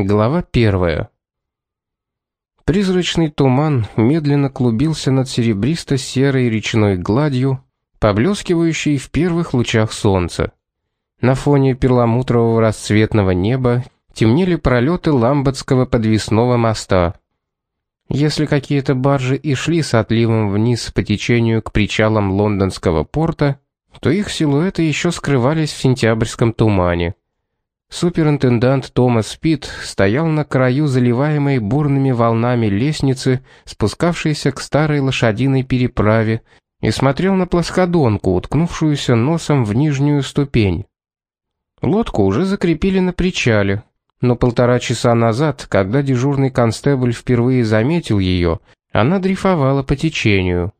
Глава первая. Призрачный туман медленно клубился над серебристо-серой речной гладью, поблескивающей в первых лучах солнца. На фоне перламутрового расцветного неба темнели пролеты Ламбетского подвесного моста. Если какие-то баржи и шли с отливом вниз по течению к причалам лондонского порта, то их силуэты еще скрывались в сентябрьском тумане. Суперинтендант Томас Питт стоял на краю заливаемой бурными волнами лестницы, спускавшейся к старой лошадиной переправе, и смотрел на плоскодонку, уткнувшуюся носом в нижнюю ступень. Лодку уже закрепили на причале, но полтора часа назад, когда дежурный констебль впервые заметил ее, она дрейфовала по течению.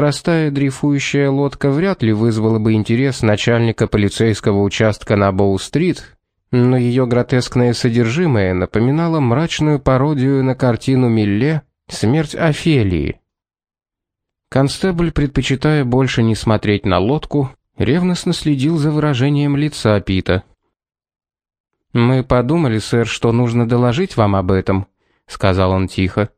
Простая дрейфующая лодка вряд ли вызвала бы интерес начальника полицейского участка на Боу-стрит, но ее гротескное содержимое напоминало мрачную пародию на картину Милле «Смерть Офелии». Констебль, предпочитая больше не смотреть на лодку, ревностно следил за выражением лица Пита. «Мы подумали, сэр, что нужно доложить вам об этом», — сказал он тихо.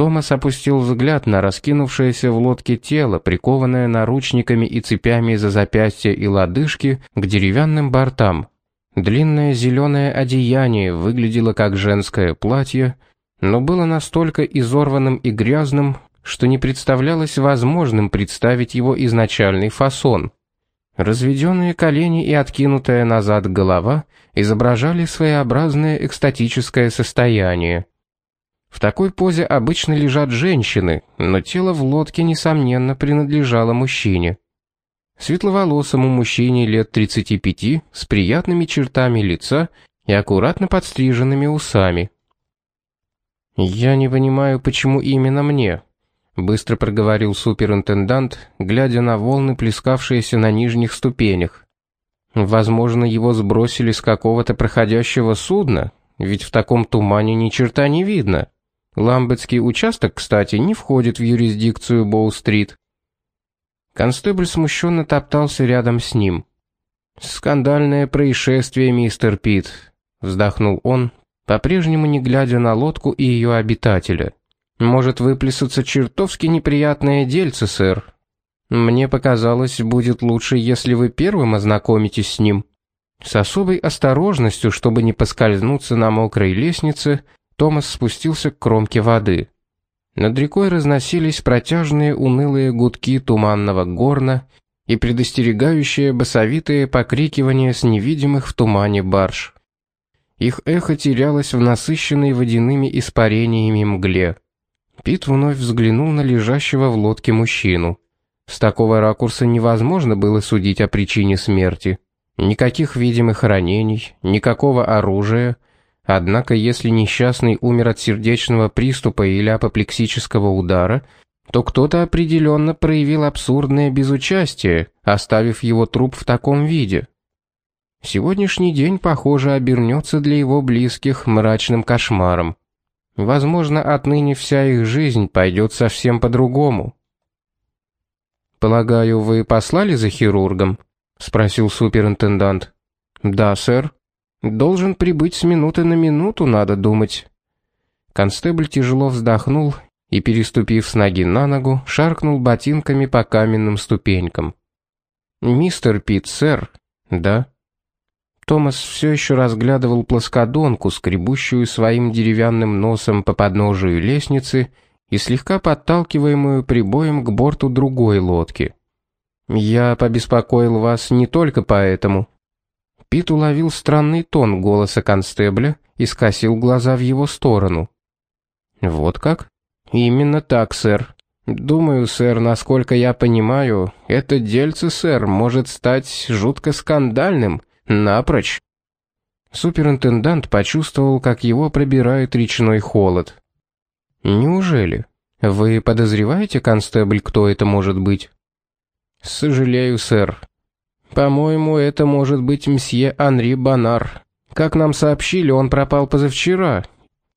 Томас опустил взгляд на раскинувшееся в лодке тело, прикованное наручниками и цепями за запястья и лодыжки к деревянным бортам. Длинное зеленое одеяние выглядело как женское платье, но было настолько изорванным и грязным, что не представлялось возможным представить его изначальный фасон. Разведенные колени и откинутая назад голова изображали своеобразное экстатическое состояние. В такой позе обычно лежат женщины, но тело в лодке несомненно принадлежало мужчине. Светловолосому мужчине лет 35 с приятными чертами лица и аккуратно подстриженными усами. Я не понимаю, почему именно мне, быстро проговорил суперинтендант, глядя на волны, плескавшиеся на нижних ступенях. Возможно, его сбросили с какого-то проходящего судна, ведь в таком тумане ни черта не видно. Ламбетский участок, кстати, не входит в юрисдикцию Боу-стрит. Констебль смущенно топтался рядом с ним. «Скандальное происшествие, мистер Пит», — вздохнул он, по-прежнему не глядя на лодку и ее обитателя. «Может выплесаться чертовски неприятное дельце, сэр. Мне показалось, будет лучше, если вы первым ознакомитесь с ним». С особой осторожностью, чтобы не поскользнуться на мокрой лестнице, Томас спустился к кромке воды. Над рекой разносились протяжные унылые гудки туманного горна и предостерегающие басовитые покрикивания с невидимых в тумане барж. Их эхо терялось в насыщенной водяными испарениями мгле. Пит вновь взглянул на лежащего в лодке мужчину. С такого ракурса невозможно было судить о причине смерти. Никаких видимых ранений, никакого оружия — Однако, если несчастный умер от сердечного приступа или апоплексического удара, то кто-то определенно проявил абсурдное безучастие, оставив его труп в таком виде. Сегодняшний день, похоже, обернется для его близких мрачным кошмаром. Возможно, отныне вся их жизнь пойдет совсем по-другому. «Полагаю, вы послали за хирургом?» — спросил суперинтендант. «Да, сэр», Должен прибыть с минуты на минуту, надо думать. Констебль тяжело вздохнул и, переступив с ноги на ногу, шаркнул ботинками по каменным ступенькам. «Мистер Пит, сэр?» «Да?» Томас все еще разглядывал плоскодонку, скребущую своим деревянным носом по подножию лестницы и слегка подталкиваемую прибоем к борту другой лодки. «Я побеспокоил вас не только поэтому», Пит уловил странный тон голоса констебля и скосил глаза в его сторону. «Вот как?» «Именно так, сэр. Думаю, сэр, насколько я понимаю, это дельце, сэр, может стать жутко скандальным, напрочь». Суперинтендант почувствовал, как его пробирает речной холод. «Неужели? Вы подозреваете, констебль, кто это может быть?» «Сожалею, сэр. По-моему, это может быть мсье Анри Банар. Как нам сообщили, он пропал позавчера.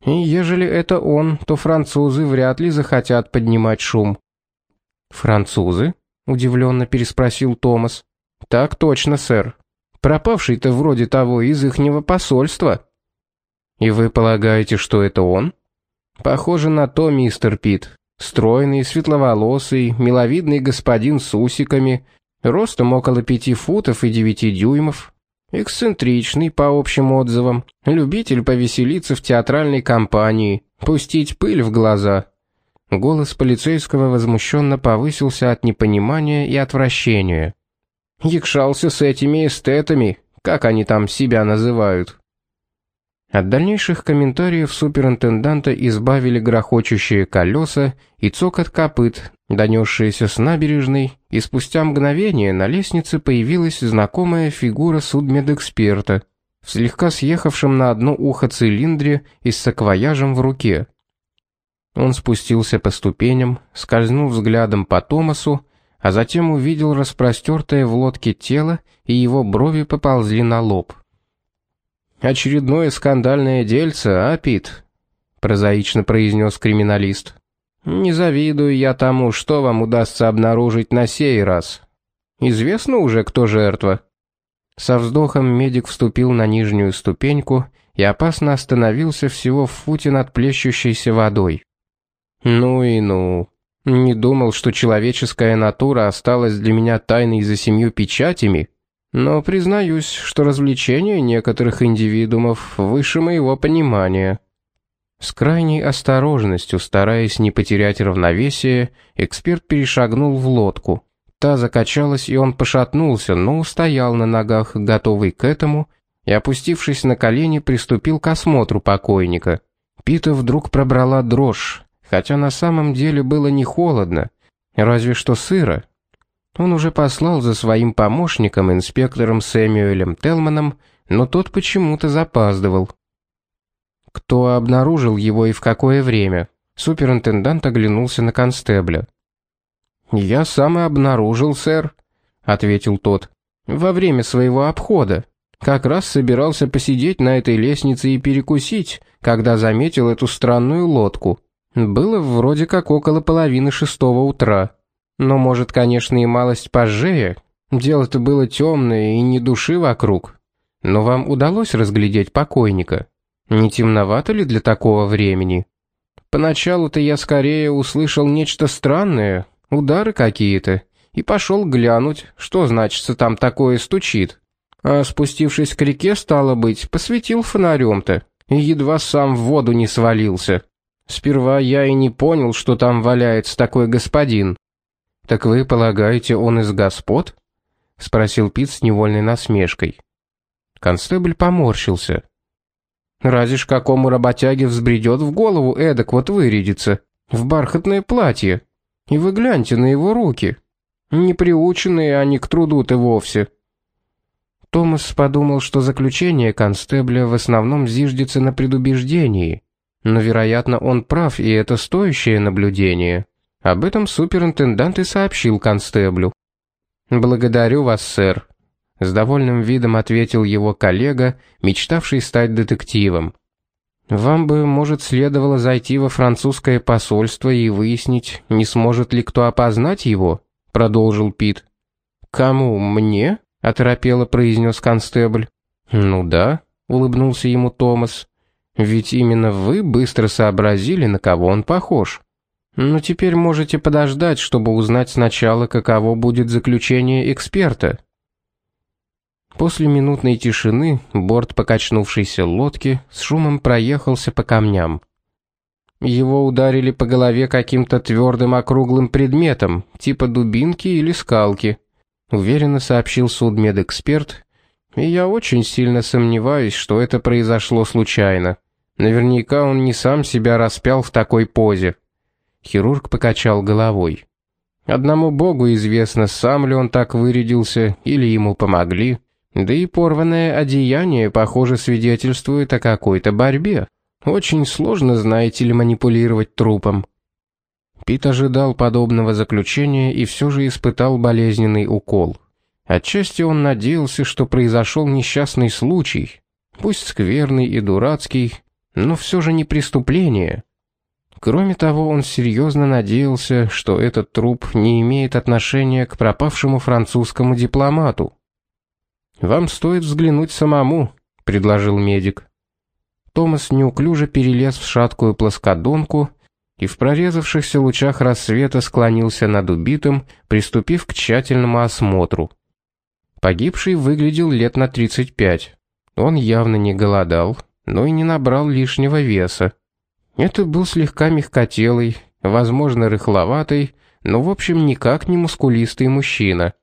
И ежели это он, то французы вряд ли захотят поднимать шум. Французы? удивленно переспросил Томас. Так точно, сэр. Пропавший-то вроде того из ихнего посольства. И вы полагаете, что это он? Похоже на то, мистер Пит. Стройный, светловолосый, миловидный господин с усиками, ростом около пяти футов и девяти дюймов, эксцентричный по общим отзывам, любитель повеселиться в театральной компании, пустить пыль в глаза. Голос полицейского возмущенно повысился от непонимания и отвращения. Якшался с этими эстетами, как они там себя называют. От дальнейших комментариев суперинтенданта избавили грохочущие колеса и цокот копыт, донесшиеся с набережной, и спустя мгновение на лестнице появилась знакомая фигура судмедэксперта в слегка съехавшем на одно ухо цилиндре и с саквояжем в руке. Он спустился по ступеням, скользнул взглядом по Томасу, а затем увидел распростертое в лодке тело, и его брови поползли на лоб. Очередное скандальное дельце, а, Пит? прозаично произнес криминалист. Не завидую я тому, что вам удастся обнаружить на сей раз. Известно уже, кто жертва. Со вздохом медик вступил на нижнюю ступеньку и опасно остановился всего в футе над плещущейся водой. Ну и ну. Не думал, что человеческая натура осталась для меня тайной за семью печатями. Но признаюсь, что развлечения некоторых индивидуумов выше моего понимания. С крайней осторожностью, стараясь не потерять равновесие, эксперт перешагнул в лодку. Та закачалась, и он пошатнулся, но устоял на ногах, готовый к этому, и опустившись на колени, приступил к осмотру покойника. Пита вдруг пробрала дрожь, хотя на самом деле было не холодно, разве что сыро. Он уже послал за своим помощником, инспектором Сэмюэлем Телманом, но тот почему-то запаздывал. Кто обнаружил его и в какое время? Суперинтендант оглянулся на констебля. «Я сам и обнаружил, сэр», — ответил тот. «Во время своего обхода. Как раз собирался посидеть на этой лестнице и перекусить, когда заметил эту странную лодку. Было вроде как около половины шестого утра». Но, может, конечно, и малость пожее. Дело-то было темное и ни души вокруг. Но вам удалось разглядеть покойника? Не темновато ли для такого времени? Поначалу-то я скорее услышал нечто странное, удары какие-то, и пошел глянуть, что значится там такое стучит. А спустившись к реке, стало быть, посветил фонарем-то, и едва сам в воду не свалился. Сперва я и не понял, что там валяется такой господин. Так вы полагаете, он из господ? спросил Пит с невольной насмешкой. Констебль поморщился. Разве ж какому работяге взбредет в голову эдак вот вырядиться в бархатное платье? И вы гляньте на его руки. Не приученные они к труду-то вовсе. Томас подумал, что заключение констебля в основном зиждется на предубеждении, но, вероятно, он прав, и это стоящее наблюдение. Об этом суперинтендант и сообщил констеблю. «Благодарю вас, сэр», — с довольным видом ответил его коллега, мечтавший стать детективом. «Вам бы, может, следовало зайти во французское посольство и выяснить, не сможет ли кто опознать его?» — продолжил Пит. «Кому? Мне?» — оторопело произнес констебль. «Ну да», — улыбнулся ему Томас. «Ведь именно вы быстро сообразили, на кого он похож». Но теперь можете подождать, чтобы узнать сначала, каково будет заключение эксперта. После минутной тишины борт покачнувшейся лодки с шумом проехался по камням. Его ударили по голове каким-то твердым округлым предметом, типа дубинки или скалки, уверенно сообщил судмедэксперт, и я очень сильно сомневаюсь, что это произошло случайно. Наверняка он не сам себя распял в такой позе. Хирург покачал головой. Одному богу известно, сам ли он так вырядился или ему помогли. Да и порванное одеяние, похоже, свидетельствует о какой-то борьбе. Очень сложно, знаете ли, манипулировать трупом. Пит ожидал подобного заключения и все же испытал болезненный укол. Отчасти он надеялся, что произошел несчастный случай, пусть скверный и дурацкий, но все же не преступление. Кроме того, он серьезно надеялся, что этот труп не имеет отношения к пропавшему французскому дипломату. «Вам стоит взглянуть самому», — предложил медик. Томас неуклюже перелез в шаткую плоскодонку и в прорезавшихся лучах рассвета склонился над убитым, приступив к тщательному осмотру. Погибший выглядел лет на 35. Он явно не голодал, но и не набрал лишнего веса. Это был слегка мягкотелый, возможно, рыхловатый, но в общем никак не мускулистый мужчина.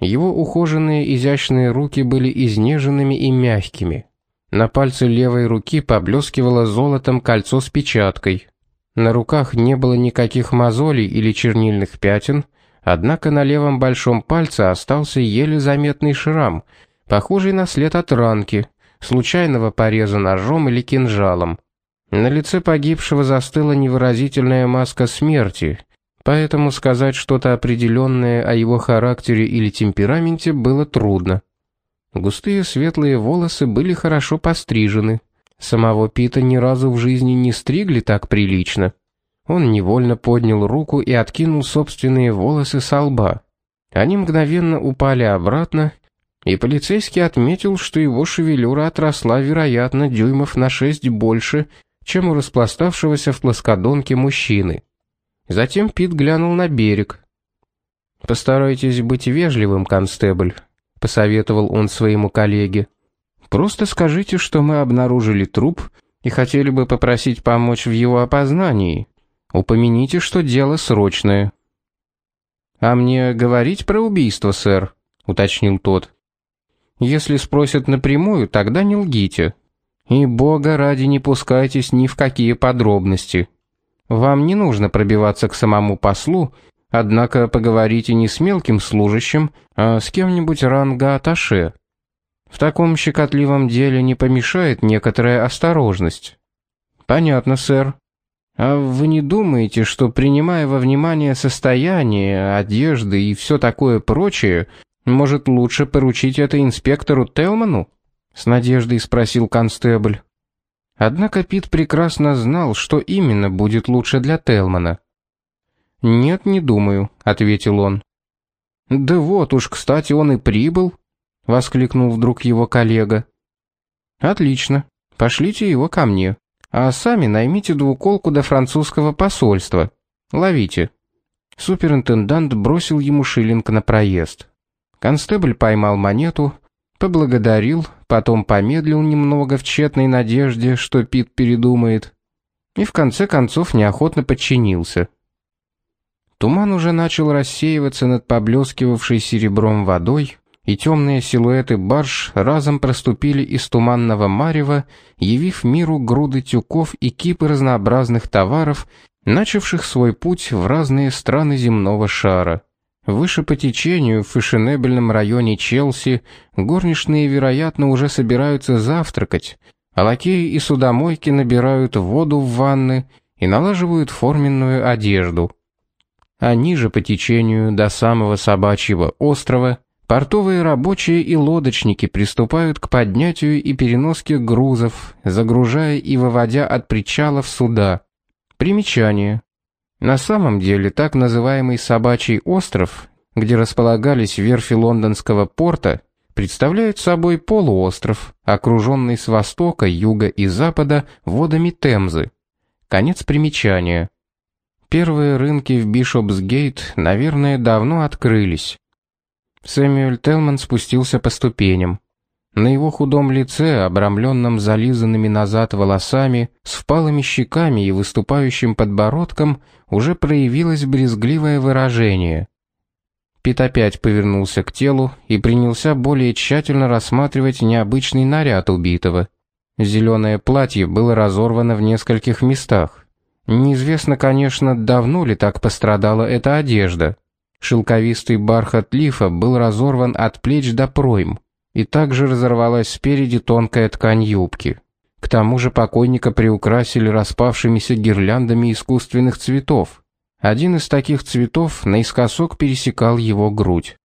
Его ухоженные изящные руки были изнеженными и мягкими. На пальце левой руки поблескивало золотом кольцо с печаткой. На руках не было никаких мозолей или чернильных пятен, однако на левом большом пальце остался еле заметный шрам, похожий на след от ранки, случайного пореза ножом или кинжалом. На лице погибшего застыла невыразительная маска смерти, поэтому сказать что-то определенное о его характере или темпераменте было трудно. Густые светлые волосы были хорошо пострижены. Самого Пита ни разу в жизни не стригли так прилично. Он невольно поднял руку и откинул собственные волосы со лба. Они мгновенно упали обратно, и полицейский отметил, что его шевелюра отросла, вероятно, дюймов на шесть больше, чем у распластавшегося в плоскодонке мужчины. Затем Пит глянул на берег. «Постарайтесь быть вежливым, констебль», — посоветовал он своему коллеге. «Просто скажите, что мы обнаружили труп и хотели бы попросить помочь в его опознании. Упомяните, что дело срочное». «А мне говорить про убийство, сэр?» — уточнил тот. «Если спросят напрямую, тогда не лгите. И бога ради не пускайтесь ни в какие подробности». Вам не нужно пробиваться к самому послу, однако поговорите не с мелким служащим, а с кем-нибудь ранга аташе. В таком щекотливом деле не помешает некоторая осторожность. Понятно, сэр. А вы не думаете, что принимая во внимание состояние, одежды и все такое прочее, может лучше поручить это инспектору Телману? С надеждой спросил констебль. Однако Пит прекрасно знал, что именно будет лучше для Телмана. «Нет, не думаю», — ответил он. «Да вот уж, кстати, он и прибыл», — воскликнул вдруг его коллега. «Отлично. Пошлите его ко мне. А сами наймите двуколку до французского посольства. Ловите». Суперинтендант бросил ему шиллинг на проезд. Констебль поймал монету, поблагодарил, потом помедлил немного в тщетной надежде, что Пит передумает, и в конце концов неохотно подчинился. Туман уже начал рассеиваться над поблескивавшей серебром водой, и темные силуэты барж разом проступили из туманного марева, явив миру груды тюков и кипы разнообразных товаров, начавших свой путь в разные страны земного шара. Выше по течению в фешенебельном районе Челси горничные, вероятно, уже собираются завтракать, а лакеи и судомойки набирают воду в ванны и налаживают форменную одежду. А ниже по течению до самого собачьего острова портовые рабочие и лодочники приступают к поднятию и переноске грузов, загружая и выводя от причалов суда. Примечание. На самом деле так называемый Собачий остров, где располагались верфи лондонского порта, представляет собой полуостров, окруженный с востока, юга и запада водами Темзы. Конец примечания. Первые рынки в Бишопсгейт, наверное, давно открылись. Сэмюэль Телман спустился по ступеням. На его худом лице, обрамленном зализанными назад волосами, с впалыми щеками и выступающим подбородком, уже проявилось брезгливое выражение. Пит опять повернулся к телу и принялся более тщательно рассматривать необычный наряд убитого. Зеленое платье было разорвано в нескольких местах. Неизвестно, конечно, давно ли так пострадала эта одежда. Шелковистый бархат лифа был разорван от плеч до пройм и также разорвалась спереди тонкая ткань юбки. К тому же покойника приукрасили распавшимися гирляндами искусственных цветов. Один из таких цветов наискосок пересекал его грудь.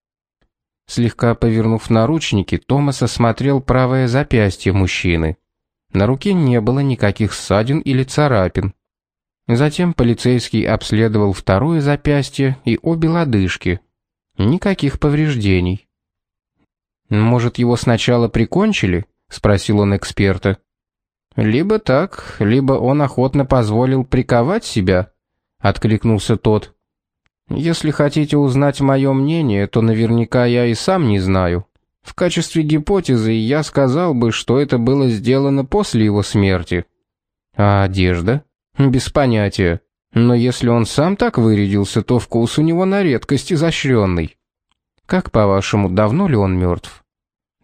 Слегка повернув наручники, Томас осмотрел правое запястье мужчины. На руке не было никаких ссадин или царапин. Затем полицейский обследовал второе запястье и обе лодыжки. Никаких повреждений. «Может, его сначала прикончили?» — спросил он эксперта. Либо так, либо он охотно позволил приковать себя, откликнулся тот. Если хотите узнать мое мнение, то наверняка я и сам не знаю. В качестве гипотезы я сказал бы, что это было сделано после его смерти. А одежда? Без понятия. Но если он сам так вырядился, то вкус у него на редкость изощренный. Как по-вашему, давно ли он мертв?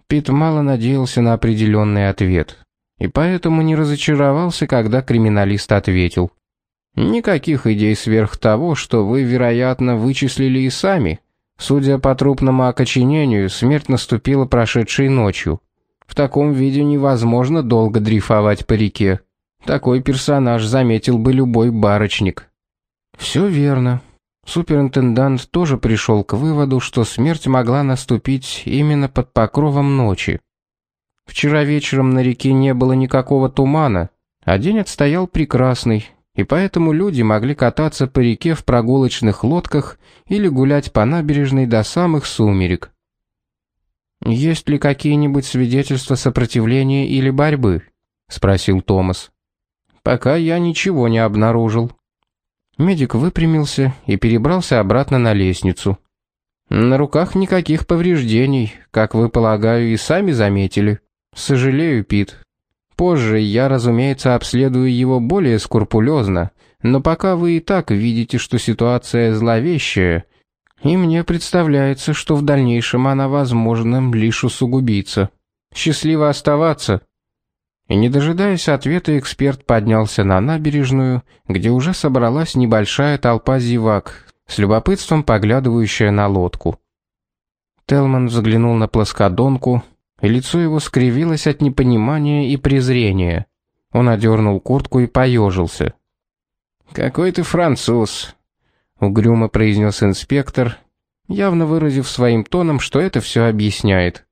Пит мало надеялся на определенный ответ, и поэтому не разочаровался, когда криминалист ответил: Никаких идей сверх того, что вы, вероятно, вычислили и сами. Судя по трупному окоченению, смерть наступила прошедшей ночью. В таком виде невозможно долго дрейфовать по реке. Такой персонаж заметил бы любой барочник. Все верно. Суперинтендант тоже пришел к выводу, что смерть могла наступить именно под покровом ночи. Вчера вечером на реке не было никакого тумана, а день отстоял прекрасный, и поэтому люди могли кататься по реке в прогулочных лодках или гулять по набережной до самых сумерек. Есть ли какие-нибудь свидетельства сопротивления или борьбы? спросил Томас. Пока я ничего не обнаружил. Медик выпрямился и перебрался обратно на лестницу. На руках никаких повреждений, как вы, полагаю, и сами заметили. Сожалею, Пит. Позже я, разумеется, обследую его более скрупулезно, но пока вы и так видите, что ситуация зловещая, и мне представляется, что в дальнейшем она, возможно, лишь усугубится. Счастливо оставаться. И не дожидаясь ответа, эксперт поднялся на набережную, где уже собралась небольшая толпа зевак, с любопытством поглядывающая на лодку. Телман взглянул на плоскодонку, и лицо его скривилось от непонимания и презрения. Он одернул куртку и поежился. «Какой ты француз!» — угрюмо произнес инспектор, явно выразив своим тоном, что это все объясняет.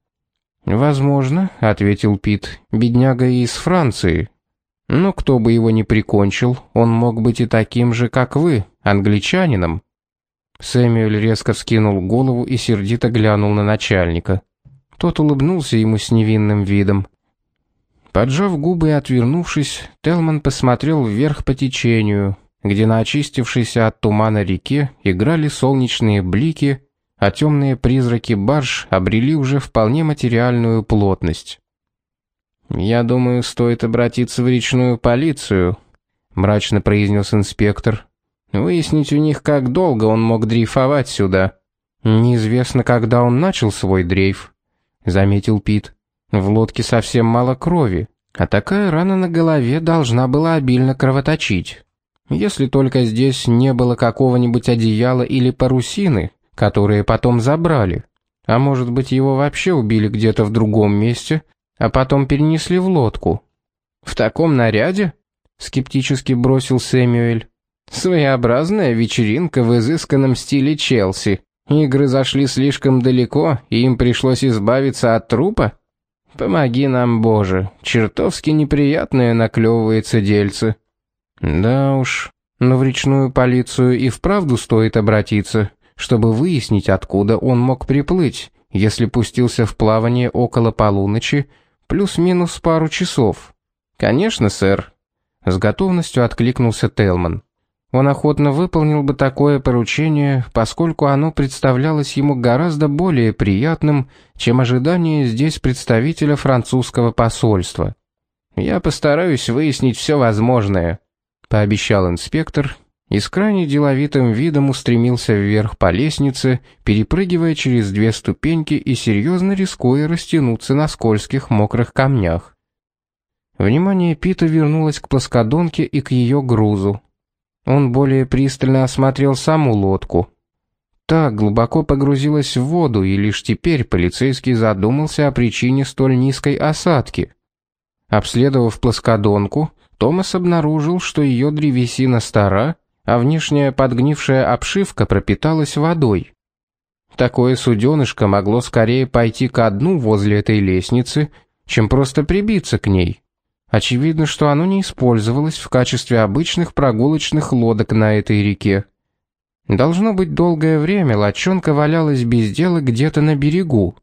Возможно, ответил Пит. Бедняга из Франции. Но кто бы его ни прикончил, он мог быть и таким же, как вы, англичанином. Сэмюэль резко вскинул голову и сердито глянул на начальника. Тот улыбнулся ему с невинным видом. Поджав губы и отвернувшись, Телман посмотрел вверх по течению, где на очистившейся от тумана реке играли солнечные блики, а темные призраки барж обрели уже вполне материальную плотность. «Я думаю, стоит обратиться в речную полицию», — мрачно произнес инспектор. «Выяснить у них, как долго он мог дрейфовать сюда». «Неизвестно, когда он начал свой дрейф», — заметил Пит. «В лодке совсем мало крови, а такая рана на голове должна была обильно кровоточить. Если только здесь не было какого-нибудь одеяла или парусины, которые потом забрали. А может быть, его вообще убили где-то в другом месте, а потом перенесли в лодку. В таком наряде? скептически бросил Сэмюэль. Своеобразная вечеринка в изысканном стиле Челси. Игры зашли слишком далеко, и им пришлось избавиться от трупа. Помоги нам, Боже, чертовски неприятное наклевывается дельце. Да уж, но в речную полицию и вправду стоит обратиться чтобы выяснить, откуда он мог приплыть, если пустился в плавание около полуночи, плюс-минус пару часов. Конечно, сэр, с готовностью откликнулся Телман. Он охотно выполнил бы такое поручение, поскольку оно представлялось ему гораздо более приятным, чем ожидание здесь представителя французского посольства. Я постараюсь выяснить все возможное, пообещал инспектор и с крайне деловитым видом устремился вверх по лестнице, перепрыгивая через две ступеньки и серьезно рискуя растянуться на скользких мокрых камнях. Внимание Пита вернулось к плоскодонке и к ее грузу. Он более пристально осмотрел саму лодку. Та глубоко погрузилась в воду, и лишь теперь полицейский задумался о причине столь низкой осадки. Обследовав плоскодонку, Томас обнаружил, что ее древесина стара а внешняя подгнившая обшивка пропиталась водой. Такое суденышко могло скорее пойти ко дну возле этой лестницы, чем просто прибиться к ней. Очевидно, что оно не использовалось в качестве обычных прогулочных лодок на этой реке. Должно быть, долгое время лодчонка валялась без дела где-то на берегу.